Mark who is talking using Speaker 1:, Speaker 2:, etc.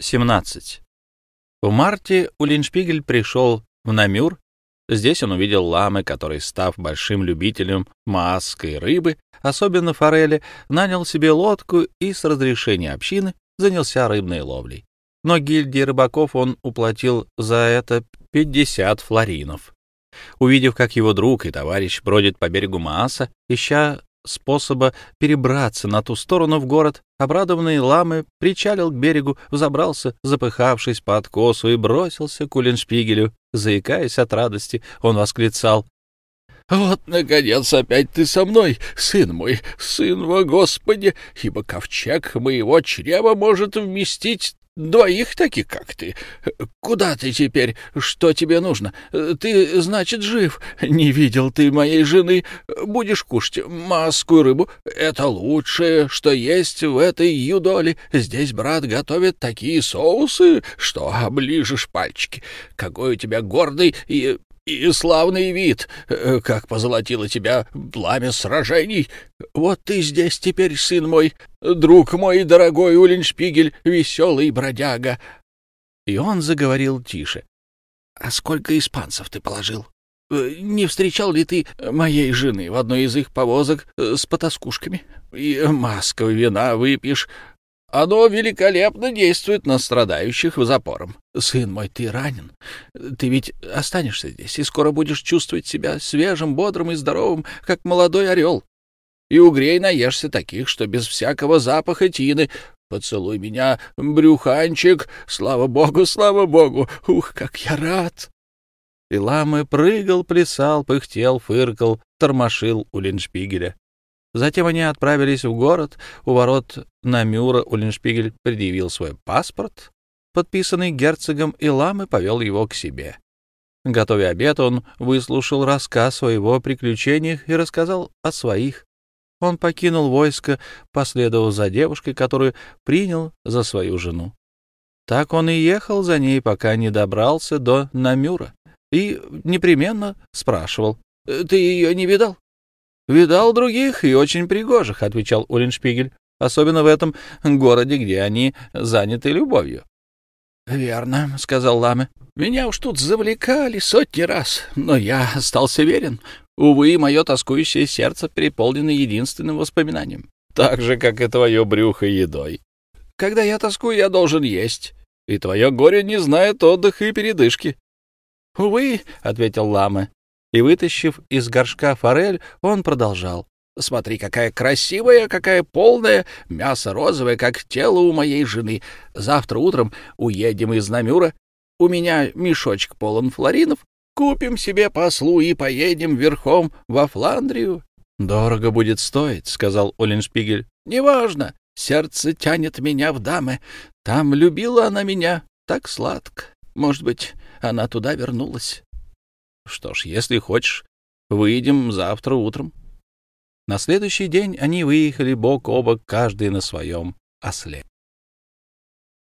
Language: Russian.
Speaker 1: 17. В марте Улиншпигель пришел в Намюр. Здесь он увидел ламы, который, став большим любителем маасской рыбы, особенно форели, нанял себе лодку и с разрешения общины занялся рыбной ловлей. Но гильдии рыбаков он уплатил за это 50 флоринов. Увидев, как его друг и товарищ бродит по берегу Мааса, ища способа перебраться на ту сторону в город, обрадованный ламы причалил к берегу, взобрался, запыхавшись по откосу, и бросился к Уллиншпигелю. Заикаясь от радости, он восклицал. — Вот, наконец, опять ты со мной, сын мой, сын во Господи, ибо ковчег моего чрева может вместить Двоих таких, как ты. Куда ты теперь? Что тебе нужно? Ты, значит, жив. Не видел ты моей жены. Будешь кушать маску рыбу. Это лучшее, что есть в этой юдоле. Здесь брат готовит такие соусы, что оближешь пальчики. Какой у тебя гордый и и славный вид, э, как позолотило тебя пламя сражений. Вот ты здесь теперь, сын мой, друг мой дорогой Улиншпигель, веселый бродяга. И он заговорил тише. — А сколько испанцев ты положил? Э, не встречал ли ты моей жены в одной из их повозок э, с потаскушками? И маску вина выпьешь, оно великолепно действует на страдающих запором. Сын мой, ты ранен. Ты ведь останешься здесь и скоро будешь чувствовать себя свежим, бодрым и здоровым, как молодой орел. И угрей наешься таких, что без всякого запаха тины. Поцелуй меня, брюханчик. Слава богу, слава богу. Ух, как я рад!» И ламы прыгал, плясал, пыхтел, фыркал, тормошил у Линшпигеля. Затем они отправились в город. У ворот Намюра Уллиншпигель предъявил свой паспорт, подписанный герцогом, и Ламы повел его к себе. Готовя обед, он выслушал рассказ о его приключениях и рассказал о своих. Он покинул войско, последовав за девушкой, которую принял за свою жену. Так он и ехал за ней, пока не добрался до Намюра, и непременно спрашивал, «Ты ее не видал?» «Видал других и очень пригожих», — отвечал Уллиншпигель, «особенно в этом городе, где они заняты любовью». «Верно», — сказал Ламе. «Меня уж тут завлекали сотни раз, но я остался верен. Увы, мое тоскующее сердце переполнено единственным воспоминанием, так же, как и твое брюхо едой. Когда я тоскую, я должен есть, и твое горе не знает отдыха и передышки». «Увы», — ответил Ламе, и, вытащив из горшка форель, он продолжал. «Смотри, какая красивая, какая полная, мясо розовое, как тело у моей жены. Завтра утром уедем из Намюра. У меня мешочек полон флоринов. Купим себе послу и поедем верхом во Фландрию». «Дорого будет стоить», — сказал Оленшпигель. «Неважно. Сердце тянет меня в дамы. Там любила она меня так сладко. Может быть, она туда вернулась». Что ж, если хочешь, выйдем завтра утром. На следующий день они выехали бок о бок, каждый на своем осле.